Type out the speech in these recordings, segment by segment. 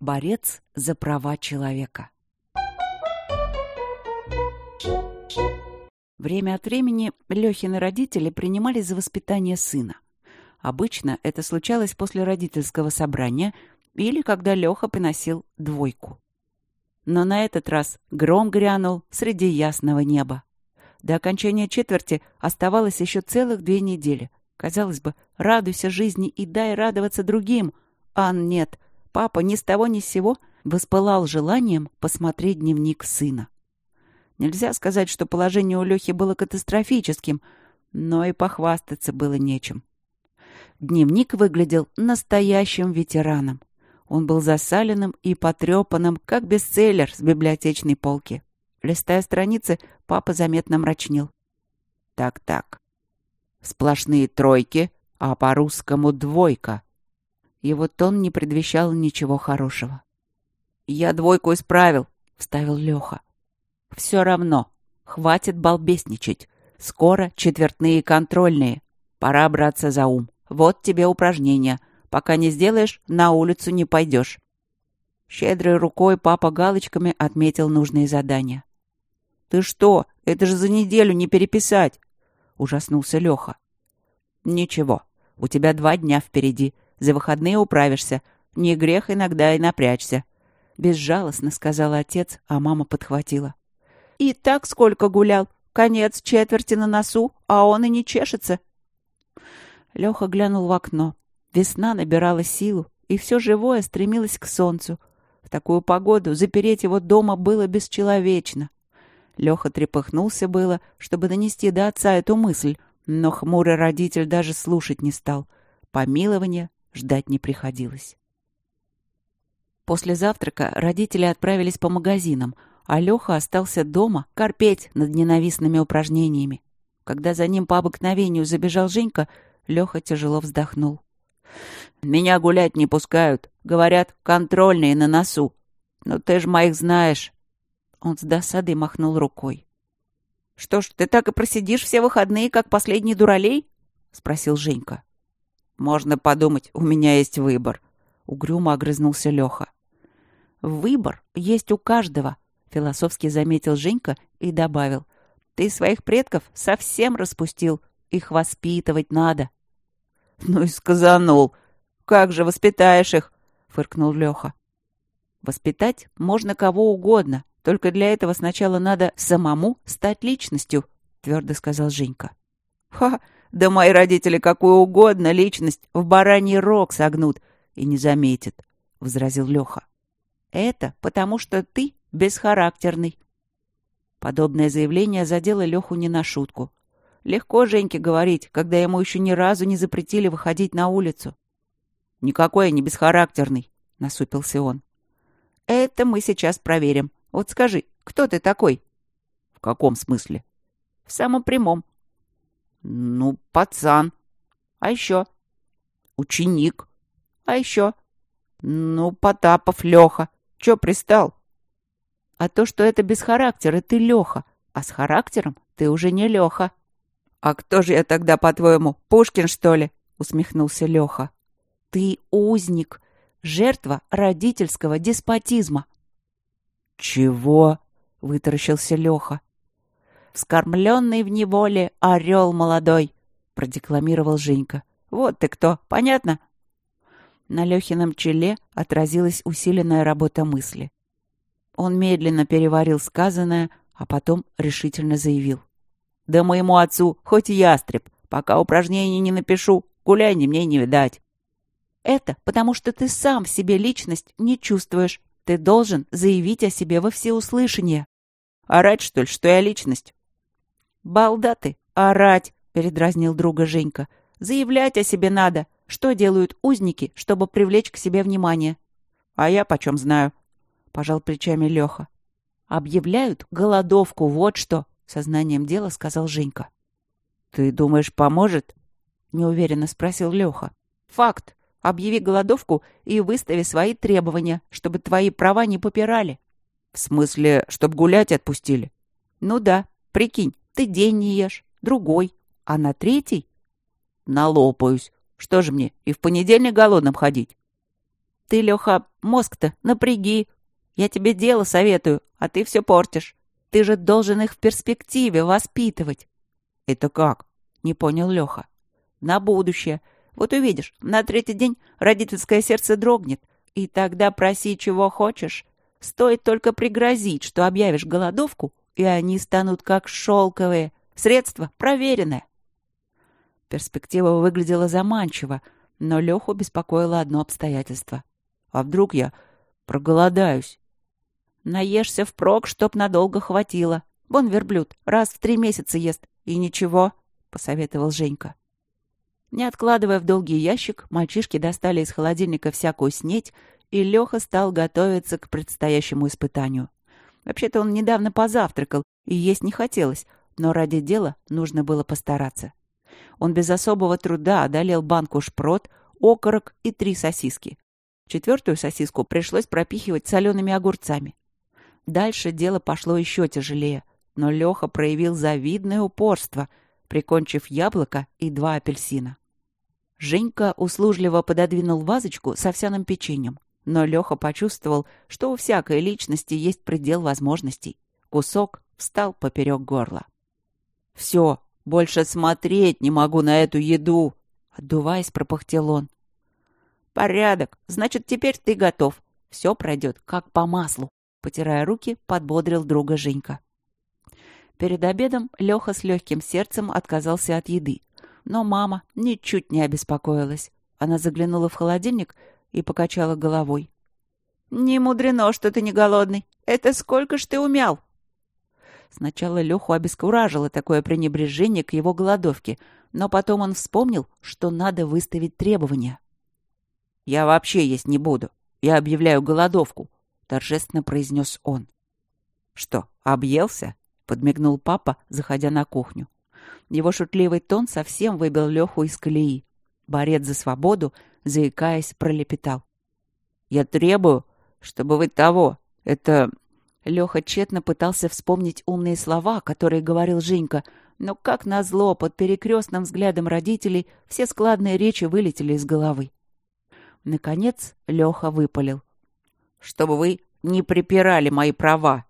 Борец за права человека. Время от времени Лехины родители принимались за воспитание сына. Обычно это случалось после родительского собрания или когда Леха приносил двойку. Но на этот раз гром грянул среди ясного неба. До окончания четверти оставалось еще целых две недели. Казалось бы, радуйся жизни и дай радоваться другим. А нет, папа ни с того ни с сего воспылал желанием посмотреть дневник сына. Нельзя сказать, что положение у Лехи было катастрофическим, но и похвастаться было нечем. Дневник выглядел настоящим ветераном. Он был засаленным и потрепанным, как бестселлер с библиотечной полки. Листая страницы, папа заметно мрачнел. «Так-так. Сплошные тройки, а по-русскому двойка». Его тон не предвещал ничего хорошего. «Я двойку исправил», — вставил Леха. «Все равно. Хватит балбесничать. Скоро четвертные контрольные. Пора браться за ум. Вот тебе упражнение. Пока не сделаешь, на улицу не пойдешь». Щедрой рукой папа галочками отметил нужные задания. «Ты что? Это же за неделю не переписать!» — ужаснулся Леха. «Ничего, у тебя два дня впереди. За выходные управишься. Не грех иногда и напрячься». Безжалостно сказал отец, а мама подхватила. «И так сколько гулял? Конец четверти на носу, а он и не чешется». Леха глянул в окно. Весна набирала силу, и все живое стремилось к солнцу. В такую погоду запереть его дома было бесчеловечно. Леха трепыхнулся было, чтобы донести до отца эту мысль, но хмурый родитель даже слушать не стал. Помилования ждать не приходилось. После завтрака родители отправились по магазинам, а Леха остался дома корпеть над ненавистными упражнениями. Когда за ним по обыкновению забежал Женька, Леха тяжело вздохнул. «Меня гулять не пускают. Говорят, контрольные на носу. Но ты ж моих знаешь. Он с досадой махнул рукой. «Что ж, ты так и просидишь все выходные, как последний дуралей?» — спросил Женька. «Можно подумать, у меня есть выбор», — угрюмо огрызнулся Леха. «Выбор есть у каждого», — философски заметил Женька и добавил. «Ты своих предков совсем распустил. Их воспитывать надо». «Ну и сказанул. Как же воспитаешь их?» — фыркнул Леха. «Воспитать можно кого угодно, только для этого сначала надо самому стать личностью, твердо сказал Женька. Ха, да мои родители какую угодно личность в бараний рог согнут и не заметят, возразил Леха. Это потому что ты бесхарактерный. Подобное заявление задело Леху не на шутку. Легко Женьке говорить, когда ему еще ни разу не запретили выходить на улицу. «Никакой я не бесхарактерный», — насупился он. «Это мы сейчас проверим», вот скажи, кто ты такой? — В каком смысле? — В самом прямом. — Ну, пацан. А еще? — Ученик. А еще? — Ну, Потапов Леха. Че пристал? — А то, что это без характера, ты Леха, а с характером ты уже не Леха. — А кто же я тогда, по-твоему, Пушкин, что ли? — усмехнулся Леха. — Ты узник, жертва родительского деспотизма. «Чего?» — вытаращился Леха. «Вскормленный в неволе орел молодой», — продекламировал Женька. «Вот ты кто, понятно?» На Лехином челе отразилась усиленная работа мысли. Он медленно переварил сказанное, а потом решительно заявил. «Да моему отцу хоть ястреб, пока упражнений не напишу, гуляй мне не видать». «Это потому что ты сам в себе личность не чувствуешь», ты должен заявить о себе во всеуслышание. Орать, что ли, что я личность? Балда ты, орать, передразнил друга Женька. Заявлять о себе надо. Что делают узники, чтобы привлечь к себе внимание? А я почем знаю? Пожал плечами Леха. Объявляют голодовку, вот что, сознанием дела сказал Женька. Ты думаешь, поможет? Неуверенно спросил Леха. Факт. Объяви голодовку и выстави свои требования, чтобы твои права не попирали. В смысле, чтоб гулять отпустили? Ну да, прикинь, ты день не ешь, другой, а на третий? Налопаюсь. Что же мне, и в понедельник голодным ходить? Ты, Леха, мозг-то напряги. Я тебе дело советую, а ты все портишь. Ты же должен их в перспективе воспитывать. Это как? Не понял Леха. На будущее. Вот увидишь, на третий день родительское сердце дрогнет. И тогда проси, чего хочешь. Стоит только пригрозить, что объявишь голодовку, и они станут как шелковые. Средство проверенное. Перспектива выглядела заманчиво, но Леху беспокоило одно обстоятельство. А вдруг я проголодаюсь? Наешься впрок, чтоб надолго хватило. Вон верблюд, раз в три месяца ест. И ничего, — посоветовал Женька. Не откладывая в долгий ящик, мальчишки достали из холодильника всякую снеть, и Леха стал готовиться к предстоящему испытанию. Вообще-то он недавно позавтракал, и есть не хотелось, но ради дела нужно было постараться. Он без особого труда одолел банку шпрот, окорок и три сосиски. Четвертую сосиску пришлось пропихивать солеными огурцами. Дальше дело пошло еще тяжелее, но Леха проявил завидное упорство, прикончив яблоко и два апельсина. Женька услужливо пододвинул вазочку с овсяным печеньем, но Леха почувствовал, что у всякой личности есть предел возможностей. Кусок встал поперек горла. «Все, больше смотреть не могу на эту еду!» Отдуваясь, пропыхтел он. «Порядок. Значит, теперь ты готов. Все пройдет, как по маслу», — потирая руки, подбодрил друга Женька. Перед обедом Леха с легким сердцем отказался от еды. Но мама ничуть не обеспокоилась. Она заглянула в холодильник и покачала головой. «Не мудрено, что ты не голодный. Это сколько ж ты умял?» Сначала Леху обескуражило такое пренебрежение к его голодовке, но потом он вспомнил, что надо выставить требования. «Я вообще есть не буду. Я объявляю голодовку», — торжественно произнес он. «Что, объелся?» подмигнул папа, заходя на кухню. Его шутливый тон совсем выбил Леху из колеи. Борец за свободу, заикаясь, пролепетал. «Я требую, чтобы вы того. Это...» Леха тщетно пытался вспомнить умные слова, которые говорил Женька, но, как назло, под перекрестным взглядом родителей все складные речи вылетели из головы. Наконец Леха выпалил. «Чтобы вы не припирали мои права!»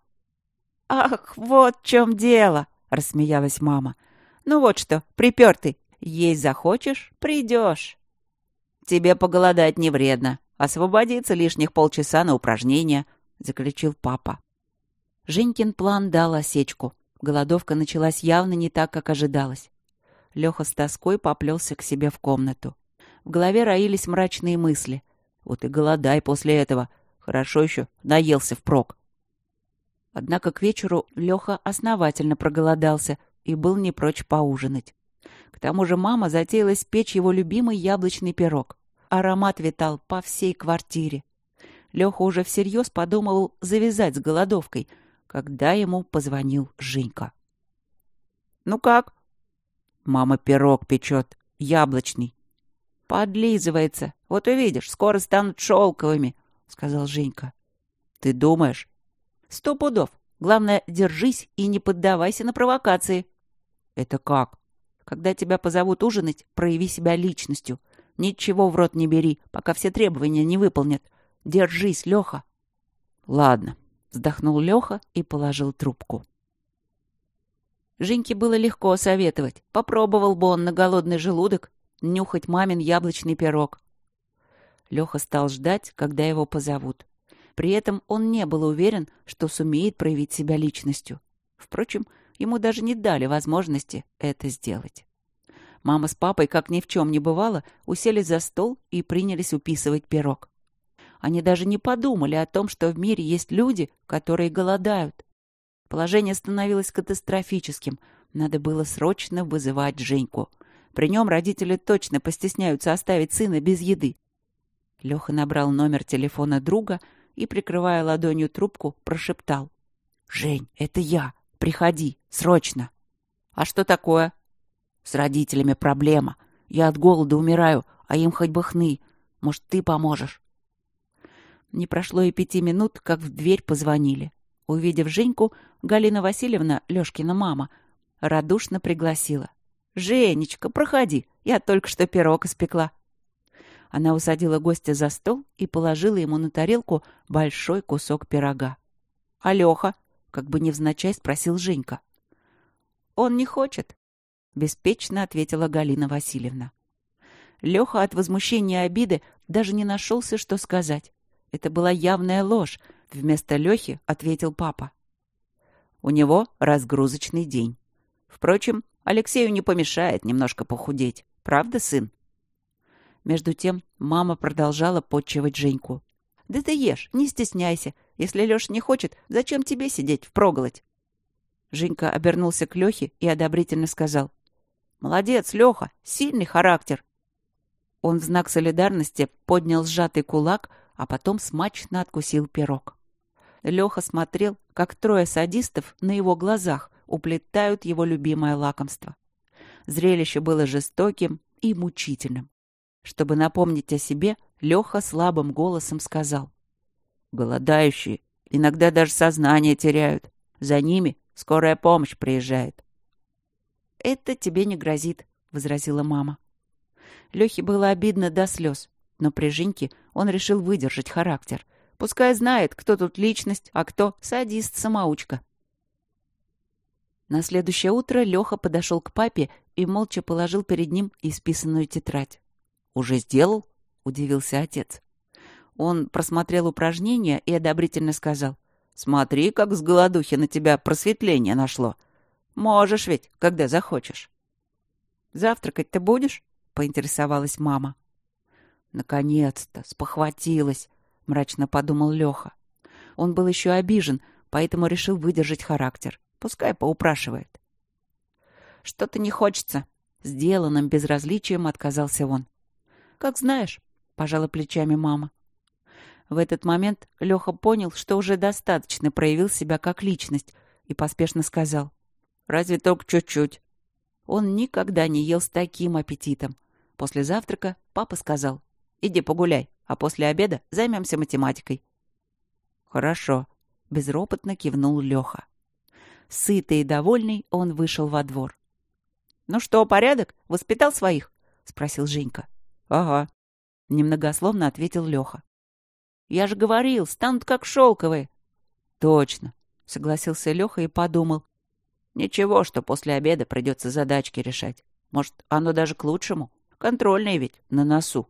«Ах, вот в чем дело!» — рассмеялась мама. «Ну вот что, припер ты. Есть захочешь — придешь». «Тебе поголодать не вредно. Освободиться лишних полчаса на упражнения», — заключил папа. Женькин план дал осечку. Голодовка началась явно не так, как ожидалось. Леха с тоской поплелся к себе в комнату. В голове роились мрачные мысли. Вот и голодай после этого. Хорошо еще наелся впрок. Однако к вечеру Леха основательно проголодался и был не прочь поужинать. К тому же мама затеялась печь его любимый яблочный пирог. Аромат витал по всей квартире. Леха уже всерьез подумывал завязать с голодовкой, когда ему позвонил Женька. «Ну как?» «Мама пирог печет, яблочный». «Подлизывается. Вот увидишь, скоро станут шелковыми», — сказал Женька. «Ты думаешь?» Сто пудов. Главное, держись и не поддавайся на провокации. Это как? Когда тебя позовут ужинать, прояви себя личностью. Ничего в рот не бери, пока все требования не выполнят. Держись, Леха. Ладно, вздохнул Леха и положил трубку. Женьке было легко советовать. Попробовал бы он на голодный желудок нюхать мамин яблочный пирог. Леха стал ждать, когда его позовут. При этом он не был уверен, что сумеет проявить себя личностью. Впрочем, ему даже не дали возможности это сделать. Мама с папой, как ни в чем не бывало, уселись за стол и принялись уписывать пирог. Они даже не подумали о том, что в мире есть люди, которые голодают. Положение становилось катастрофическим. Надо было срочно вызывать Женьку. При нем родители точно постесняются оставить сына без еды. Леха набрал номер телефона друга — и, прикрывая ладонью трубку, прошептал. «Жень, это я. Приходи. Срочно!» «А что такое?» «С родителями проблема. Я от голода умираю, а им хоть бы хны. Может, ты поможешь?» Не прошло и пяти минут, как в дверь позвонили. Увидев Женьку, Галина Васильевна, Лёшкина мама, радушно пригласила. «Женечка, проходи, я только что пирог испекла». Она усадила гостя за стол и положила ему на тарелку большой кусок пирога. «А Леха?» — как бы невзначай спросил Женька. «Он не хочет», — беспечно ответила Галина Васильевна. Леха от возмущения и обиды даже не нашелся, что сказать. Это была явная ложь. Вместо Лехи ответил папа. У него разгрузочный день. Впрочем, Алексею не помешает немножко похудеть. Правда, сын? Между тем мама продолжала подчивать Женьку. «Да ты ешь, не стесняйся. Если Леша не хочет, зачем тебе сидеть впроголодь?» Женька обернулся к Лехе и одобрительно сказал. «Молодец, Леха, сильный характер». Он в знак солидарности поднял сжатый кулак, а потом смачно откусил пирог. Леха смотрел, как трое садистов на его глазах уплетают его любимое лакомство. Зрелище было жестоким и мучительным. Чтобы напомнить о себе, Леха слабым голосом сказал. «Голодающие иногда даже сознание теряют. За ними скорая помощь приезжает». «Это тебе не грозит», — возразила мама. Лехе было обидно до слез, но при Женьке он решил выдержать характер. Пускай знает, кто тут личность, а кто садист-самоучка. На следующее утро Леха подошел к папе и молча положил перед ним исписанную тетрадь. «Уже сделал?» — удивился отец. Он просмотрел упражнения и одобрительно сказал. «Смотри, как с голодухи на тебя просветление нашло. Можешь ведь, когда захочешь». «Завтракать ты будешь?» — поинтересовалась мама. «Наконец-то! Спохватилась!» — мрачно подумал Леха. Он был еще обижен, поэтому решил выдержать характер. Пускай поупрашивает. «Что-то не хочется!» — сделанным безразличием отказался он. «Как знаешь», — пожала плечами мама. В этот момент Леха понял, что уже достаточно проявил себя как личность, и поспешно сказал. «Разве только чуть-чуть». Он никогда не ел с таким аппетитом. После завтрака папа сказал, «Иди погуляй, а после обеда займемся математикой». «Хорошо», — безропотно кивнул Леха. Сытый и довольный, он вышел во двор. «Ну что, порядок? Воспитал своих?» — спросил Женька. «Ага», — немногословно ответил Леха. «Я же говорил, станут как шелковые». «Точно», — согласился Леха и подумал. Ничего, что после обеда придется задачки решать. Может, оно даже к лучшему. Контрольные ведь на носу.